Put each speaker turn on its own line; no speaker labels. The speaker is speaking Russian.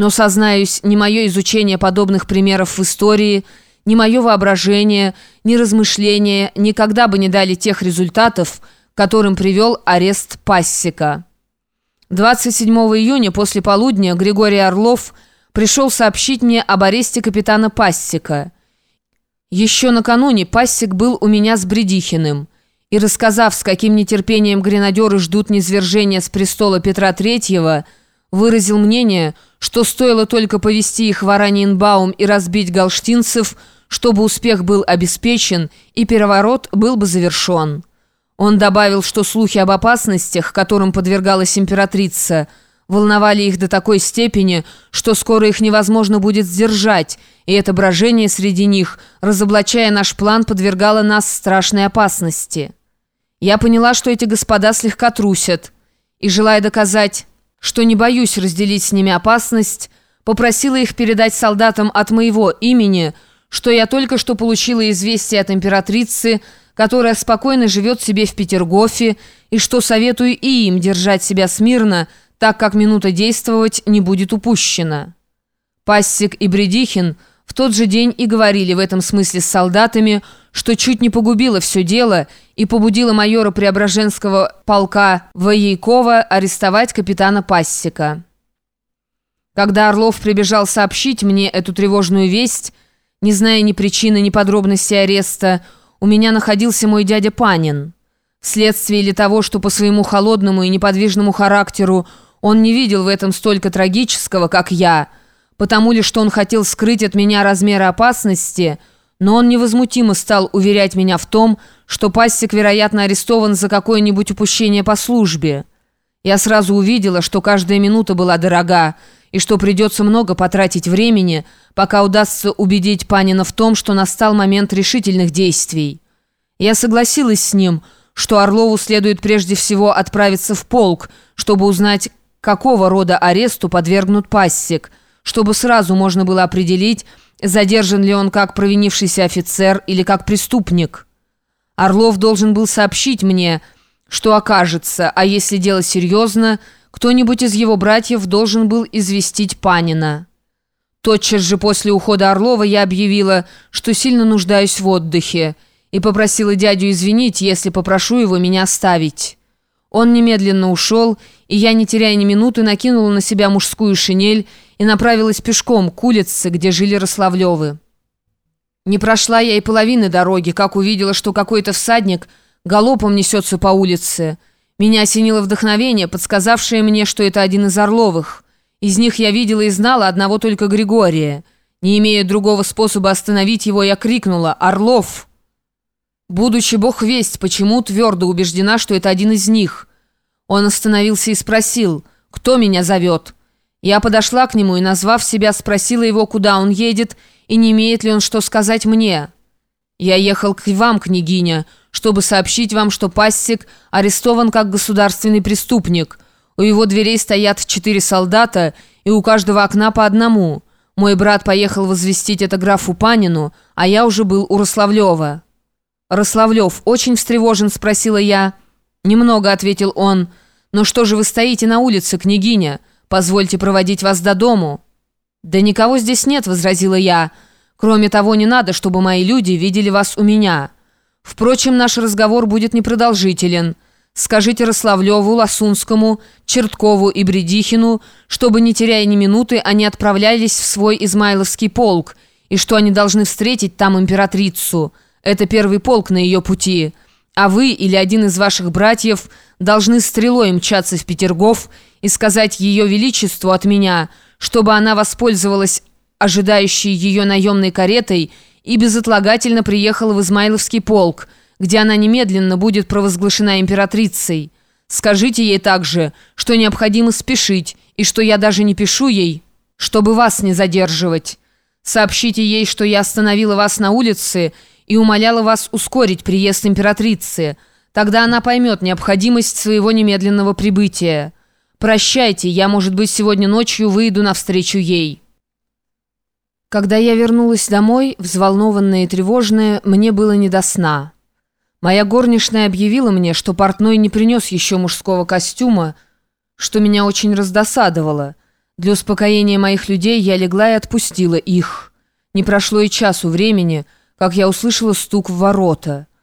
Но, сознаюсь, ни мое изучение подобных примеров в истории, ни мое воображение, ни размышления никогда бы не дали тех результатов, которым привел арест Пассика. 27 июня после полудня Григорий Орлов пришел сообщить мне об аресте капитана Пассика. Еще накануне Пассик был у меня с Бредихиным и, рассказав, с каким нетерпением гренадеры ждут низвержения с престола Петра Третьего, выразил мнение, что стоило только повести их в Араньенбаум и разбить галштинцев, чтобы успех был обеспечен и переворот был бы завершен. Он добавил, что слухи об опасностях, которым подвергалась императрица, волновали их до такой степени, что скоро их невозможно будет сдержать, и это брожение среди них, разоблачая наш план, подвергало нас страшной опасности. Я поняла, что эти господа слегка трусят, и, желая доказать, что не боюсь разделить с ними опасность, попросила их передать солдатам от моего имени, что я только что получила известие от императрицы, которая спокойно живет себе в Петергофе, и что советую и им держать себя смирно, так как минута действовать не будет упущена. Пассик и Бредихин – в тот же день и говорили в этом смысле с солдатами, что чуть не погубило все дело и побудило майора Преображенского полка Воейкова арестовать капитана Пассика. Когда Орлов прибежал сообщить мне эту тревожную весть, не зная ни причины, ни подробностей ареста, у меня находился мой дядя Панин. Вследствие ли того, что по своему холодному и неподвижному характеру он не видел в этом столько трагического, как я – потому ли, что он хотел скрыть от меня размеры опасности, но он невозмутимо стал уверять меня в том, что пастик, вероятно, арестован за какое-нибудь упущение по службе. Я сразу увидела, что каждая минута была дорога, и что придется много потратить времени, пока удастся убедить Панина в том, что настал момент решительных действий. Я согласилась с ним, что Орлову следует прежде всего отправиться в полк, чтобы узнать, какого рода аресту подвергнут пассик – чтобы сразу можно было определить, задержан ли он как провинившийся офицер или как преступник. Орлов должен был сообщить мне, что окажется, а если дело серьезно, кто-нибудь из его братьев должен был известить Панина. Тотчас же после ухода Орлова я объявила, что сильно нуждаюсь в отдыхе, и попросила дядю извинить, если попрошу его меня оставить. Он немедленно ушел, и я, не теряя ни минуты, накинула на себя мужскую шинель и направилась пешком к улице, где жили Рославлевы. Не прошла я и половины дороги, как увидела, что какой-то всадник галопом несется по улице. Меня осенило вдохновение, подсказавшее мне, что это один из Орловых. Из них я видела и знала одного только Григория. Не имея другого способа остановить его, я крикнула «Орлов!». Будучи бог весть, почему твердо убеждена, что это один из них. Он остановился и спросил, кто меня зовет. Я подошла к нему и, назвав себя, спросила его, куда он едет и не имеет ли он что сказать мне. «Я ехал к вам, княгиня, чтобы сообщить вам, что пассик арестован как государственный преступник. У его дверей стоят четыре солдата, и у каждого окна по одному. Мой брат поехал возвестить это графу Панину, а я уже был у Рославлева». «Рославлев очень встревожен?» – спросила я. «Немного», – ответил он. «Но что же вы стоите на улице, княгиня? Позвольте проводить вас до дому». «Да никого здесь нет», – возразила я. «Кроме того, не надо, чтобы мои люди видели вас у меня. Впрочем, наш разговор будет непродолжителен. Скажите Рославлеву, Ласунскому, Черткову и Бредихину, чтобы, не теряя ни минуты, они отправлялись в свой Измайловский полк, и что они должны встретить там императрицу». Это первый полк на ее пути. А вы или один из ваших братьев должны стрелой мчаться в Петергоф и сказать ее величеству от меня, чтобы она воспользовалась ожидающей ее наемной каретой и безотлагательно приехала в Измайловский полк, где она немедленно будет провозглашена императрицей. Скажите ей также, что необходимо спешить, и что я даже не пишу ей, чтобы вас не задерживать. Сообщите ей, что я остановила вас на улице и умоляла вас ускорить приезд императрицы. Тогда она поймет необходимость своего немедленного прибытия. Прощайте, я, может быть, сегодня ночью выйду навстречу ей». Когда я вернулась домой, взволнованная и тревожная, мне было не до сна. Моя горничная объявила мне, что портной не принес еще мужского костюма, что меня очень раздосадовало – Для успокоения моих людей я легла и отпустила их. Не прошло и часу времени, как я услышала стук в ворота.